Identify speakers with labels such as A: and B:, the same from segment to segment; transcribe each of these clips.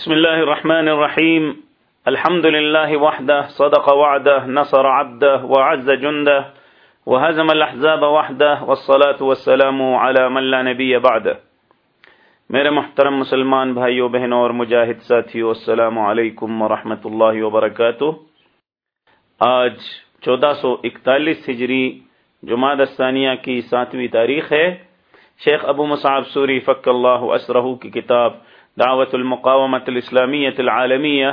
A: بسم الله الرحمن الرحيم الحمد لله وحده صدق وعده نصر عبده وعز جنده وهزم الأحزاب وحده والصلاة والسلام على من لا نبي بعده میرے محترم مسلمان بھائیوں بہنوں اور مجاہد ساتھیوں السلام علیکم ورحمۃ اللہ وبرکاتہ. آج چودہ سو اکتالیس ہجری جماعت الثانیہ کی ساتویں تاریخ ہے. شیخ ابو مصعب سوری فق اللہ اسرہ کی کتاب دعوت المقامت الاسلامیت العالمیہ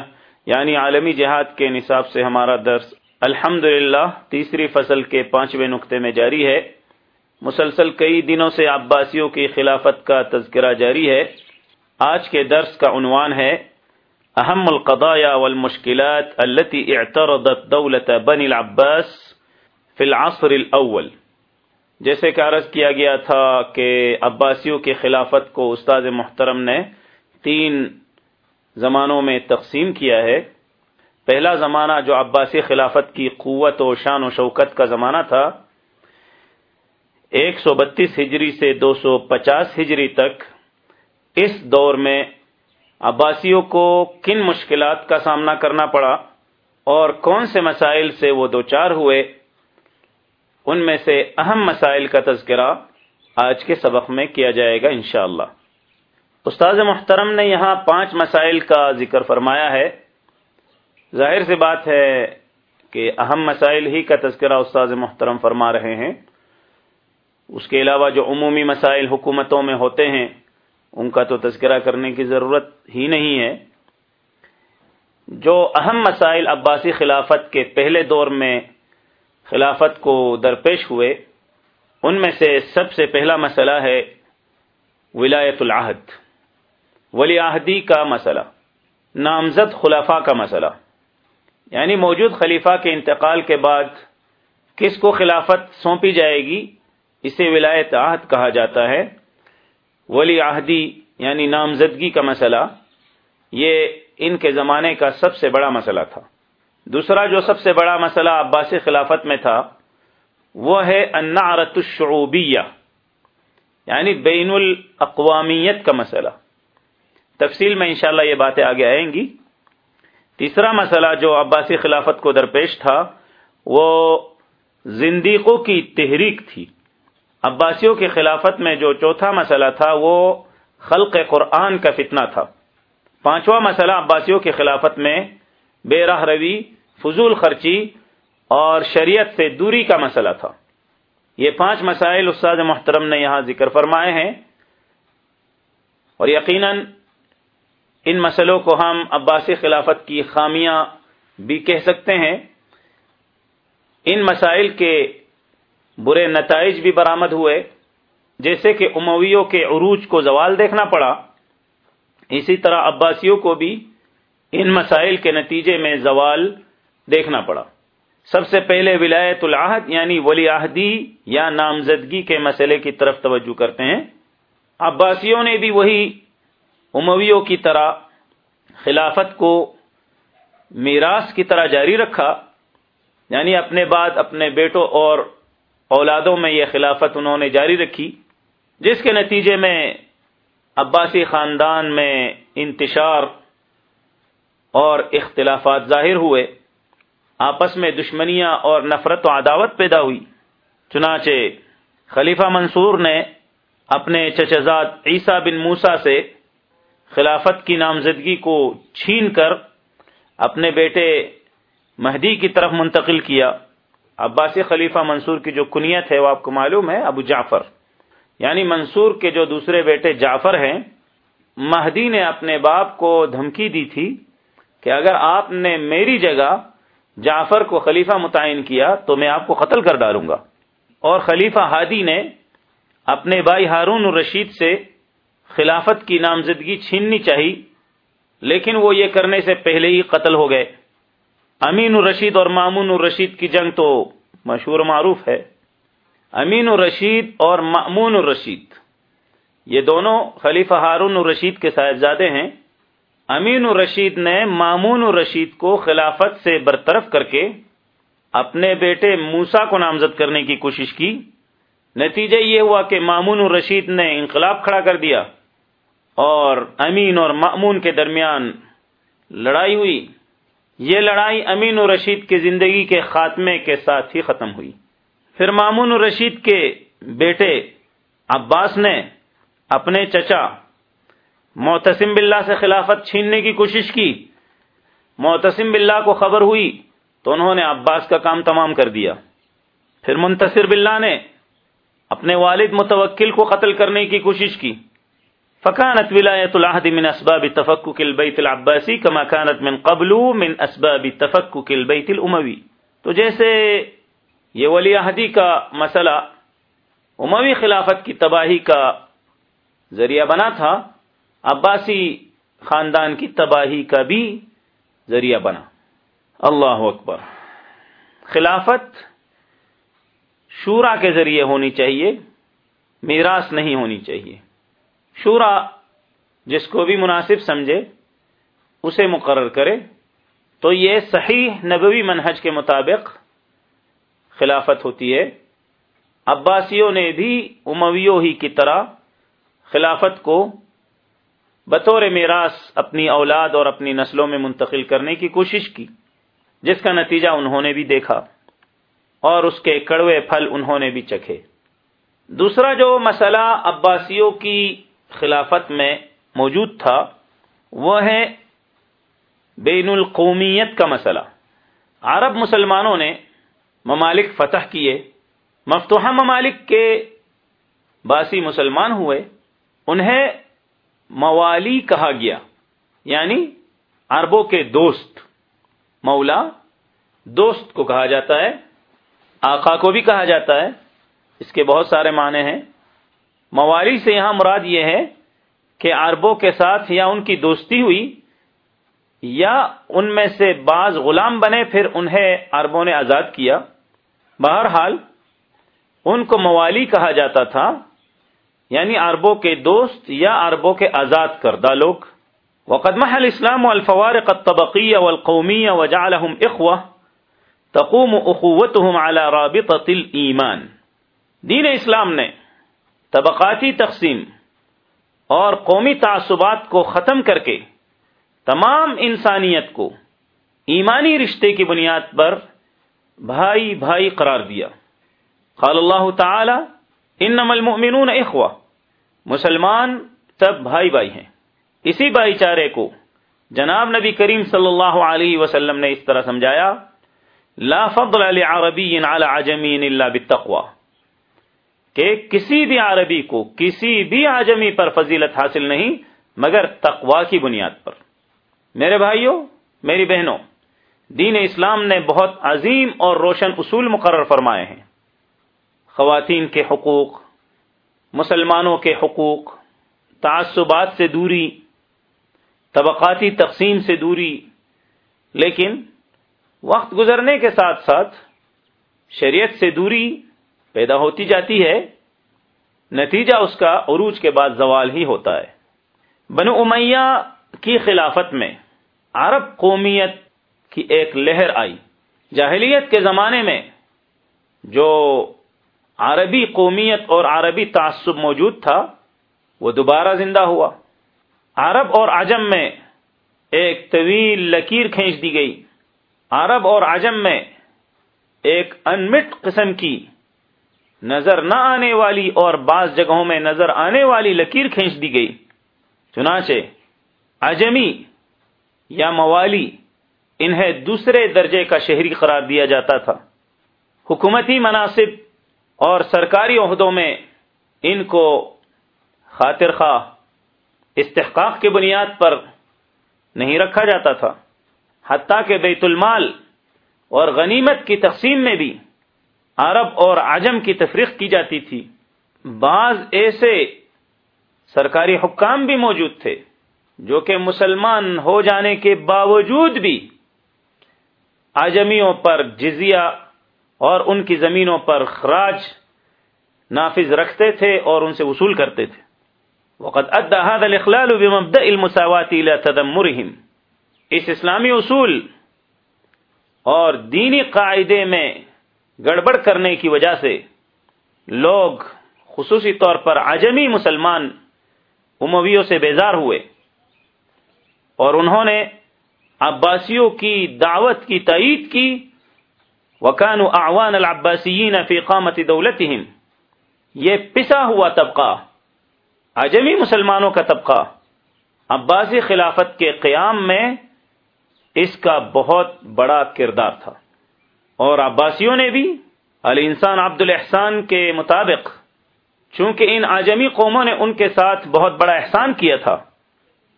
A: یعنی عالمی جہاد کے نصاب سے ہمارا درس الحمد تیسری فصل کے پانچویں نقطے میں جاری ہے۔ مسلسل کئی دنوں سے عباسیوں کی خلافت کا تذکرہ جاری ہے۔ آج کے درس کا عنوان ہے، اہم القضايا والمشکلات التي اعترضت دولة بنی العباس فی العصر الاول۔ جیسے کہ عرض کیا گیا تھا کہ عباسیوں کی خلافت کو استاد محترم نے تین زمانوں میں تقسیم کیا ہے۔ پہلا زمانہ جو عباسی خلافت کی قوت و شان و شوکت کا زمانہ تھا، ایک سو بتیس ہجری سے دو سو پچاس ہجری تک اس دور میں عباسیوں کو کن مشکلات کا سامنا کرنا پڑا اور کون سے مسائل سے وہ دو چار ہوئے، ان میں سے اہم مسائل کا تذکرہ آج کے سبق میں کیا جائے گا انشاءاللہ۔ استاذ محترم نے یہاں پانچ مسائل کا ذکر فرمایا ہے۔ ظاہر سی بات ہے کہ اہم مسائل ہی کا تذکرہ استاذ محترم فرما رہے ہیں۔ اس کے علاوہ جو عمومی مسائل حکومتوں میں ہوتے ہیں، ان کا تو تذکرہ کرنے کی ضرورت ہی نہیں ہے۔ جو اہم مسائل عباسی خلافت کے پہلے دور میں خلافت کو درپیش ہوئے، ان میں سے سب سے پہلا مسئلہ ہے ولایت العہد۔ ولی عہدی کا مسئلہ، نامزد خلافہ کا مسئلہ۔ یعنی موجود خلیفہ کے انتقال کے بعد کس کو خلافت سونپی جائے گی، اسے ولایت عہد کہا جاتا ہے۔ ولی عہدی یعنی نامزدگی کا مسئلہ، یہ ان کے زمانے کا سب سے بڑا مسئلہ تھا۔ دوسرا جو سب سے بڑا مسئلہ عباسی خلافت میں تھا، وہ ہے النعرت الشعوبیہ یعنی بین الاقوامیت کا مسئلہ۔ تفصیل میں انشاءاللہ یہ باتیں آگے آئیں گی۔ تیسرا مسئلہ جو عباسی خلافت کو درپیش تھا، وہ زندیقوں کی تحریک تھی۔ عباسیوں کی خلافت میں جو چوتھا مسئلہ تھا، وہ خلق قرآن کا فتنہ تھا۔ پانچواں مسئلہ عباسیوں کی خلافت میں بے راہ روی، فضول خرچی اور شریعت سے دوری کا مسئلہ تھا۔ یہ پانچ مسائل استاد محترم نے یہاں ذکر فرمائے ہیں۔ اور یقیناً ان مسئلوں کو ہم عباسی خلافت کی خامیاں بھی کہہ سکتے ہیں۔ ان مسائل کے برے نتائج بھی برآمد ہوئے، جیسے کہ امویوں کے عروج کو زوال دیکھنا پڑا۔ اسی طرح عباسیوں کو بھی ان مسائل کے نتیجے میں زوال دیکھنا پڑا۔ سب سے پہلے ولایت العہد یعنی ولی عہدی یا نامزدگی کے مسئلے کی طرف توجہ کرتے ہیں۔ عباسیوں نے بھی وہی امویوں کی طرح خلافت کو میراث کی طرح جاری رکھا یعنی اپنے بعد اپنے بیٹوں اور اولادوں میں یہ خلافت انہوں نے جاری رکھی، جس کے نتیجے میں عباسی خاندان میں انتشار اور اختلافات ظاہر ہوئے، آپس میں دشمنیاں اور نفرت و عداوت پیدا ہوئی۔ چنانچہ خلیفہ منصور نے اپنے چچزاد عیسیٰ بن موسا سے خلافت کی نامزدگی کو چھین کر اپنے بیٹے مہدی کی طرف منتقل کیا۔ عباسی خلیفہ منصور کی جو کنیت ہے وہ آپ کو معلوم ہے، ابو جعفر۔ یعنی منصور کے جو دوسرے بیٹے جعفر ہیں، مہدی نے اپنے باپ کو دھمکی دی تھی کہ اگر آپ نے میری جگہ جعفر کو خلیفہ متعین کیا تو میں آپ کو قتل کر ڈالوں گا۔ اور خلیفہ ہادی نے اپنے بھائی ہارون الرشید سے خلافت کی نامزدگی چھیننی چاہی، لیکن وہ یہ کرنے سے پہلے ہی قتل ہو گئے۔ امین الرشید اور مامون الرشید کی جنگ تو مشہور معروف ہے۔ امین الرشید اور مامون الرشید، یہ دونوں خلیفہ ہارون الرشید کے صاحبزادے ہیں۔ امین الرشید نے مامون الرشید کو خلافت سے برطرف کر کے اپنے بیٹے موسا کو نامزد کرنے کی کوشش کی۔ نتیجہ یہ ہوا کہ مامون الرشید نے انقلاب کھڑا کر دیا۔ اور امین اور معمون کے درمیان لڑائی ہوئی۔ یہ لڑائی امین و رشید کی زندگی کے خاتمے کے ساتھ ہی ختم ہوئی۔ پھر مامون الرشید کے بیٹے عباس نے اپنے چچا معتصم باللہ سے خلافت چھیننے کی کوشش کی۔ معتصم باللہ کو خبر ہوئی تو انہوں نے عباس کا کام تمام کر دیا۔ پھر منتصر باللہ نے اپنے والد متوکل کو قتل کرنے کی کوشش کی۔ فکانت ولایت العہد من اسباب تفکک البیت العباسی کما کانت من قبل من اسباب تفکک البیت الاموی. تو جیسے یہ ولی عہدی کا مسئلہ اموی خلافت کی تباہی کا ذریعہ بنا تھا، عباسی خاندان کی تباہی کا بھی ذریعہ بنا۔ اللہ اکبر۔ خلافت شورا کے ذریعے ہونی چاہیے، میراث نہیں ہونی چاہیے۔ شورا جس کو بھی مناسب سمجھے، اسے مقرر کرے۔ تو یہ صحیح نبوی منہج کے مطابق خلافت ہوتی ہے۔ عباسیوں نے بھی امویوں ہی کی طرح خلافت کو بطور میراث اپنی اولاد اور اپنی نسلوں میں منتقل کرنے کی کوشش کی، جس کا نتیجہ انہوں نے بھی دیکھا اور اس کے کڑوے پھل انہوں نے بھی چکھے۔ دوسرا جو مسئلہ عباسیوں کی خلافت میں موجود تھا، وہ ہے بین القومیت کا مسئلہ۔ عرب مسلمانوں نے ممالک فتح کیے۔ مفتوحہ ممالک کے باسی مسلمان ہوئے۔ انہیں موالی کہا گیا یعنی عربوں کے دوست۔ مولا دوست کو کہا جاتا ہے، آقا کو بھی کہا جاتا ہے۔ اس کے بہت سارے معنی ہیں۔ موالی سے یہاں مراد یہ ہے کہ عربوں کے ساتھ یا ان کی دوستی ہوئی یا ان میں سے بعض غلام بنے پھر انہیں عربوں نے آزاد کیا۔ بہرحال، ان کو موالی کہا جاتا تھا یعنی عربوں کے دوست یا عربوں کے آزاد کردہ لوگ۔ وقد محل اسلام والفوارق الطبقية والقومية وجعلهم اخوة تقوم اخوتهم على رابطة الایمان۔ دین اسلام نے طبقاتی تقسیم اور قومی تعصبات کو ختم کر کے تمام انسانیت کو ایمانی رشتے کی بنیاد پر بھائی بھائی قرار دیا۔ قال اللہ تعالی، انما المؤمنون اخوہ مسلمان سب بھائی بھائی ہیں۔ اسی بھائی چارے کو جناب نبی کریم صلی اللہ علیہ وسلم نے اس طرح سمجھایا، لا فضل لعربی على عجمی الا بالتقوى کہ کسی بھی عربی کو کسی بھی آجمی پر فضیلت حاصل نہیں، مگر تقوا کی بنیاد پر۔ میرے بھائیوں میری بہنوں، دین اسلام نے بہت عظیم اور روشن اصول مقرر فرمائے ہیں۔ خواتین کے حقوق، مسلمانوں کے حقوق، تعصبات سے دوری، طبقاتی تقسیم سے دوری، لیکن وقت گزرنے کے ساتھ ساتھ شریعت سے دوری پیدا ہوتی جاتی ہے، نتیجہ اس کا عروج کے بعد زوال ہی ہوتا ہے۔ بنو امیہ کی خلافت میں عرب قومیت کی ایک لہر آئی۔ جاہلیت کے زمانے میں جو عربی قومیت اور عربی تعصب موجود تھا، وہ دوبارہ زندہ ہوا۔ عرب اور عجم میں ایک طویل لکیر کھینچ دی گئی۔ عرب اور عجم میں ایک انمٹ قسم کی نظر نہ آنے والی اور بعض جگہوں میں نظر آنے والی لکیر کھینچ دی گئی۔ چنانچہ اجمی یا موالی انہیں دوسرے درجے کا شہری قرار دیا جاتا تھا۔ حکومتی مناسب اور سرکاری عہدوں میں ان کو خاطر خواہ استحقاق کی بنیاد پر نہیں رکھا جاتا تھا۔ حتیٰ کہ بیت المال اور غنیمت کی تقسیم میں بھی عرب اور عجم کی تفریق کی جاتی تھی۔ بعض ایسے سرکاری حکام بھی موجود تھے جو کہ مسلمان ہو جانے کے باوجود بھی آجمیوں پر جزیہ اور ان کی زمینوں پر خراج نافذ رکھتے تھے اور ان سے وصول کرتے تھے۔ وقت هذا الاخلال بمبدا المساوات الى تدمرهم۔ اس اسلامی اصول اور دینی قاعدے میں گڑبڑ کرنے کی وجہ سے لوگ خصوصی طور پر عجمی مسلمان امویوں سے بیزار ہوئے اور انہوں نے عباسیوں کی دعوت کی تائید کی وکان اعوان العباسیین فی قامت دولتہم یہ پسا ہوا طبقہ، عجمی مسلمانوں کا طبقہ، عباسی خلافت کے قیام میں اس کا بہت بڑا کردار تھا۔ اور عباسیوں نے بھی علی انسان عبد الاحسان کے مطابق، چونکہ ان آجمی قوموں نے ان کے ساتھ بہت بڑا احسان کیا تھا،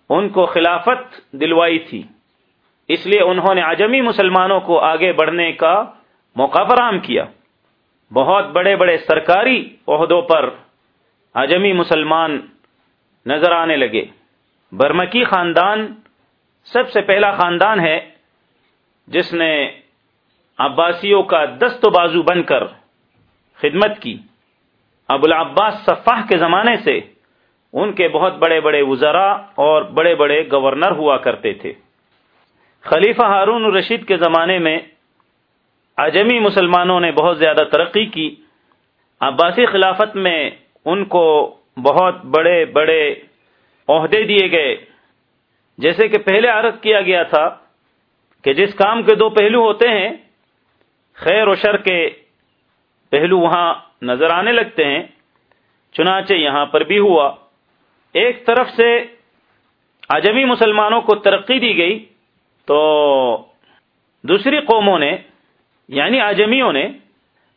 A: ان کو خلافت دلوائی تھی۔ اس لیے انہوں نے آجمی مسلمانوں کو آگے بڑھنے کا موقع فراہم کیا۔ بہت بڑے بڑے سرکاری عہدوں پر آجمی مسلمان نظر آنے لگے۔ برمکی خاندان، سب سے پہلا خاندان ہے جس نے عباسیوں کا دست و بازو بن کر خدمت کی۔ ابو العباس صفاح کے زمانے سے ان کے بہت بڑے بڑے وزراء اور بڑے بڑے گورنر ہوا کرتے تھے۔ خلیفہ ہارون الرشید کے زمانے میں اجمی مسلمانوں نے بہت زیادہ ترقی کی۔ عباسی خلافت میں ان کو بہت بڑے بڑے عہدے دیے گئے۔ جیسے کہ پہلے عرض کیا گیا تھا کہ جس کام کے دو پہلو ہوتے ہیں خیر و شر کے پہلو وہاں نظر آنے لگتے ہیں، چنانچہ یہاں پر بھی ہوا۔ ایک طرف سے اجمی مسلمانوں کو ترقی دی گئی، تو دوسری قوموں نے یعنی اجمیوں نے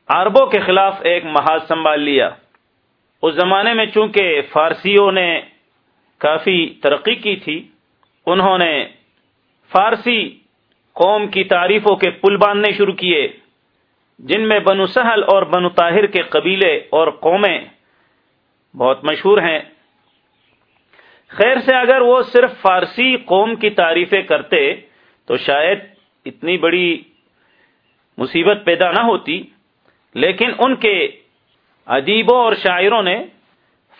A: عربوں کے خلاف ایک محاذ سنبھال لیا۔ اس زمانے میں چونکہ فارسیوں نے کافی ترقی کی تھی، انہوں نے فارسی قوم کی تعریفوں کے پل باندھنے شروع کیے۔ جن میں بنو سہل اور بنو طاہر کے قبیلے اور قومیں بہت مشہور ہیں۔ خیر سے اگر وہ صرف فارسی قوم کی تعریفیں کرتے تو شاید اتنی بڑی مصیبت پیدا نہ ہوتی، لیکن ان کے ادیبوں اور شاعروں نے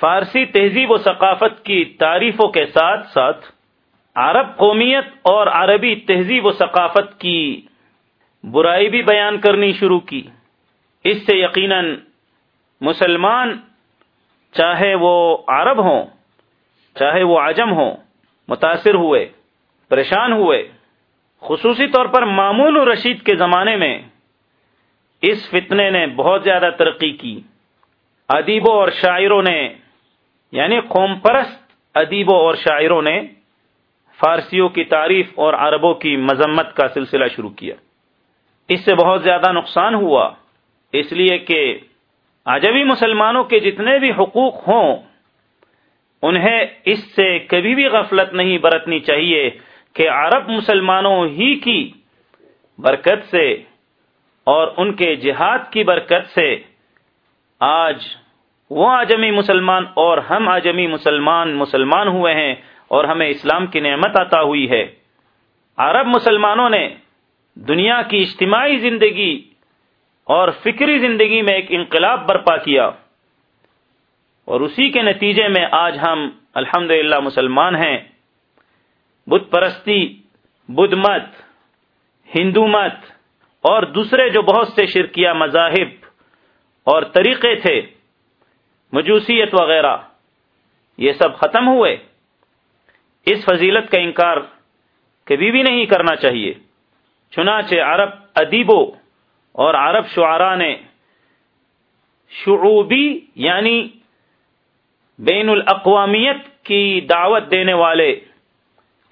A: فارسی تہذیب و ثقافت کی تعریفوں کے ساتھ ساتھ عرب قومیت اور عربی تہذیب و ثقافت کی برائی بھی بیان کرنی شروع کی۔ اس سے یقیناً مسلمان چاہے وہ عرب ہوں، چاہے وہ عجم ہوں، متاثر ہوئے، پریشان ہوئے، خصوصی طور پر معمول و رشید کے زمانے میں اس فتنے نے بہت زیادہ ترقی کی۔ ادیبوں اور شاعروں نے یعنی قوم پرست ادیبوں اور شاعروں نے فارسیوں کی تعریف اور عربوں کی مذمت کا سلسلہ شروع کیا۔ اس سے بہت زیادہ نقصان ہوا۔ اس لیے کہ آجوی مسلمانوں کے جتنے بھی حقوق ہوں، انہیں اس سے کبھی بھی غفلت نہیں برتنی چاہیے کہ عرب مسلمانوں ہی کی برکت سے اور ان کے جہاد کی برکت سے آج وہ آجمی مسلمان اور ہم آجمی مسلمان مسلمان ہوئے ہیں اور ہمیں اسلام کی نعمت عطا ہوئی ہے۔ عرب مسلمانوں نے دنیا کی اجتماعی زندگی اور فکری زندگی میں ایک انقلاب برپا کیا اور اسی کے نتیجے میں آج ہم الحمد مسلمان ہیں۔ بت پرستی، بدھ مت، ہندو مت اور دوسرے جو بہت سے شرکیہ مذاہب اور طریقے تھے، مجوسیت وغیرہ، یہ سب ختم ہوئے۔ اس فضیلت کا انکار کبھی بھی نہیں کرنا چاہیے۔ چنانچہ عرب ادیبوں اور عرب شعراء نے شعوبی یعنی بین الاقوامیت کی دعوت دینے والے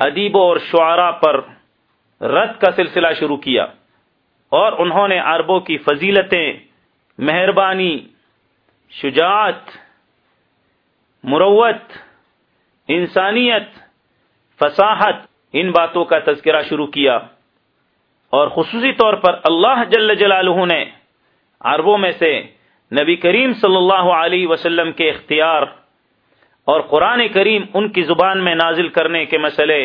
A: ادیبوں اور شعراء پر رد کا سلسلہ شروع کیا اور انہوں نے عربوں کی فضیلتیں، مہربانی، شجاعت، مروت، انسانیت، فصاحت، ان باتوں کا تذکرہ شروع کیا۔ اور خصوصی طور پر اللہ جل جلالہ نے عربوں میں سے نبی کریم صلی اللہ علیہ وسلم کے اختیار اور قرآن کریم ان کی زبان میں نازل کرنے کے مسئلے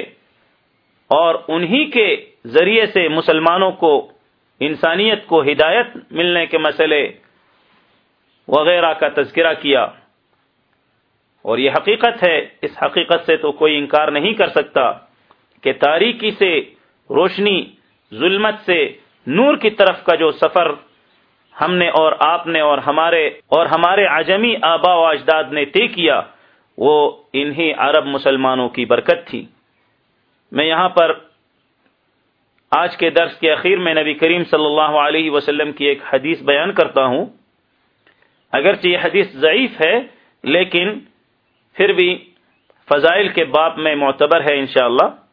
A: اور انہی کے ذریعے سے مسلمانوں کو، انسانیت کو ہدایت ملنے کے مسئلے وغیرہ کا تذکرہ کیا۔ اور یہ حقیقت ہے، اس حقیقت سے تو کوئی انکار نہیں کر سکتا کہ تاریکی سے روشنی ظلمت سے نور کی طرف کا جو سفر ہم نے اور آپ نے اور ہمارے اور ہمارے عجمی آبا و اجداد نے طے کیا، وہ انہی عرب مسلمانوں کی برکت تھی۔ میں یہاں پر آج کے درس کے اخیر میں نبی کریم صلی اللہ علیہ وسلم کی ایک حدیث بیان کرتا ہوں۔ اگرچہ یہ حدیث ضعیف ہے، لیکن پھر بھی فضائل کے باپ میں معتبر ہے انشاءاللہ۔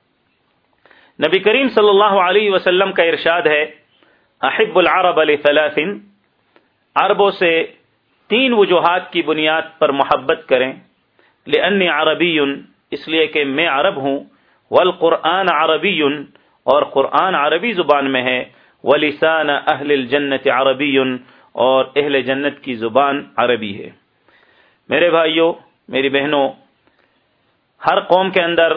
A: نبی کریم صلی اللہ علیہ وسلم کا ارشاد ہے احب العرب علی ثلاثن عربوں سے تین وجوہات کی بنیاد پر محبت کریں۔ لأنی عربی، اس لیے کہ میں عرب ہوں۔ والقرآن عربی، اور قرآن عربی زبان میں ہے۔ ولسان اہل الجنت عربی، اور اہل جنت کی زبان عربی ہے۔ میرے بھائیوں، میری بہنوں، ہر قوم کے اندر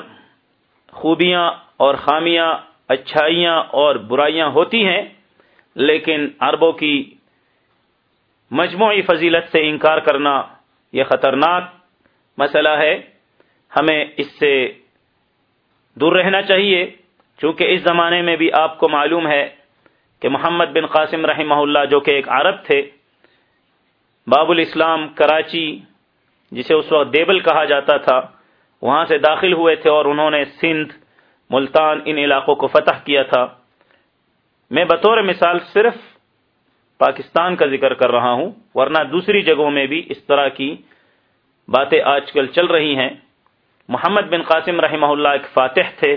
A: خوبیاں اور خامیاں، اچھائیاں اور برائیاں ہوتی ہیں، لیکن عربوں کی مجموعی فضیلت سے انکار کرنا یہ خطرناک مسئلہ ہے۔ ہمیں اس سے دور رہنا چاہیے، چونکہ اس زمانے میں بھی آپ کو معلوم ہے کہ محمد بن قاسم رحمہ اللہ جو کہ ایک عرب تھے، باب الاسلام کراچی، جسے اس وقت دیبل کہا جاتا تھا، وہاں سے داخل ہوئے تھے اور انہوں نے سندھ ملتان ان علاقوں کو فتح کیا تھا۔ میں بطور مثال صرف پاکستان کا ذکر کر رہا ہوں، ورنہ دوسری جگہوں میں بھی اس طرح کی باتیں آج کل چل رہی ہیں۔ محمد بن قاسم رحمہ اللہ ایک فاتح تھے،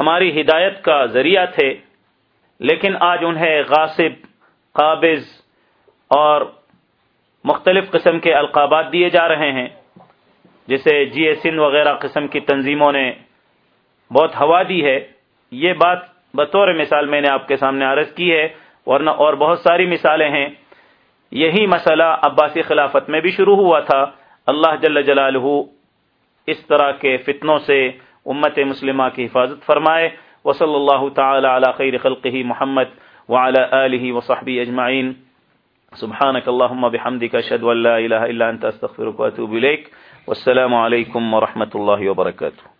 A: ہماری ہدایت کا ذریعہ تھے، لیکن آج انہیں غاصب، قابض اور مختلف قسم کے القابات دیے جا رہے ہیں، جسے جی اے سندھ وغیرہ قسم کی تنظیموں نے بہت ہوا دی ہے۔ یہ بات بطور مثال میں نے آپ کے سامنے عرض کی ہے، ورنہ اور بہت ساری مثالیں ہیں۔ یہی مسئلہ عباسی خلافت میں بھی شروع ہوا تھا۔ اللہ جل جلالہ اس طرح کے فتنوں سے امت مسلمہ کی حفاظت فرمائے۔ وصلی اللہ تعالی علی خیر خلقہ محمد وعلى آلہ وصحبہ اجمعین۔ سبحانك اللهم بحمدك اشهد ان لا اله الا انت استغفرك واتوب اليك والسلام عليكم ورحمه الله وبركاته